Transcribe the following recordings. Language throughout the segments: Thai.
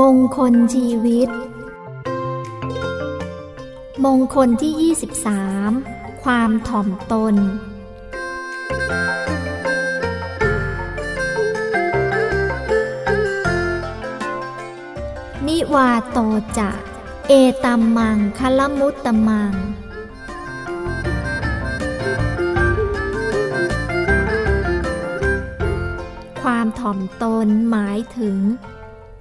มงคลชีวิต มงคลที่ 23 ความถ่อมตน นิวาโตจะ เอตัมมังคลมุตตมัง ความถ่อมตนหมายถึง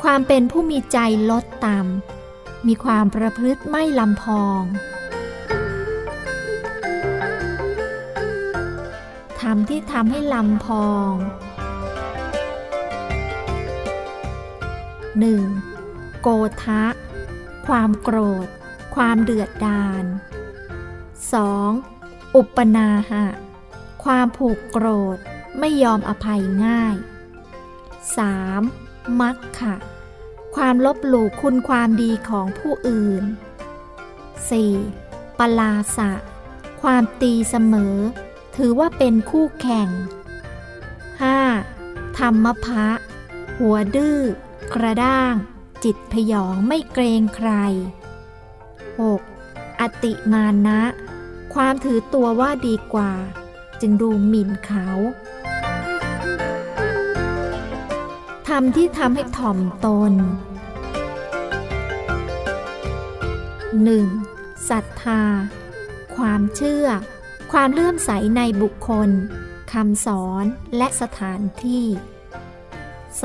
ความเป็นผู้มีใจลดต่ำมีความประพฤติไม่ลำพองทำที่ทำให้ลำพอง 1. โกทะ ความโกรธ ความเดือดดาล 2. อุปนาหะ ความผูกโกรธไม่ยอมอภัยง่าย 3. มักขะ ความลบหลู่คุณความดีของผู้อื่น 4. ปลาสะ ความตีเสมอ ถือว่าเป็นคู่แข่ง 5. ธรรมภะหัวดื้อ กระด้าง จิตพยองไม่เกรงใคร 6. อติมานะ ความถือตัวว่าดีกว่า จึงดูหมิ่นเขา ทำที่ทำให้ถ่อมตน 1. ศรัทธา ความเชื่อ ความเลื่อมใสในบุคคลคำสอนและสถานที่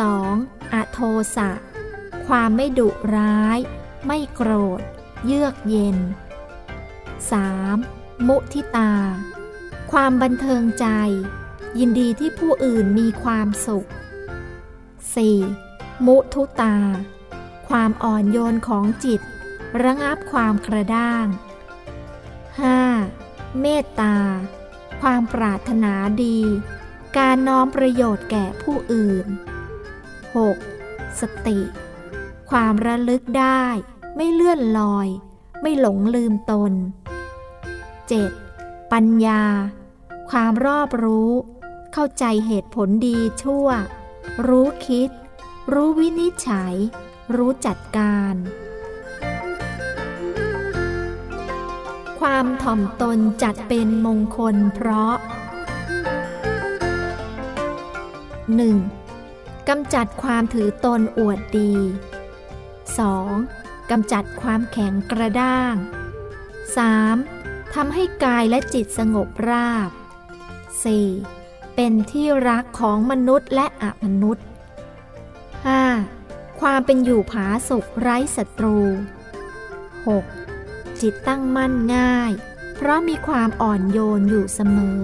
2. อโทสะ ความไม่ดุร้าย ไม่โกรธ เยือกเย็น 3. มุทิตา ความบันเทิงใจ ยินดีที่ผู้อื่นมีความสุข 4. มุทุตา ความอ่อนโยนของจิต ระงับความกระด้าง 5. เมตตา ความปรารถนาดี การน้อมประโยชน์แก่ผู้อื่น 6. สติ ความระลึกได้ ไม่เลื่อนลอย ไม่หลงลืมตน 7. ปัญญา ความรอบรู้ เข้าใจเหตุผลดีชั่ว รู้คิด รู้วินิจฉัย รู้จัดการ ความถ่อมตนจัดเป็นมงคลเพราะ 1. กำจัดความถือตนอวดดี 2. กำจัดความแข็งกระด้าง 3. ทำให้กายและจิตสงบราบ 4. เป็นที่รักของมนุษย์และอมนุษย์ 5. ความเป็นอยู่ผาสุกไร้ศัตรู 6. จิตตั้งมั่นง่าย เพราะมีความอ่อนโยนอยู่เสมอ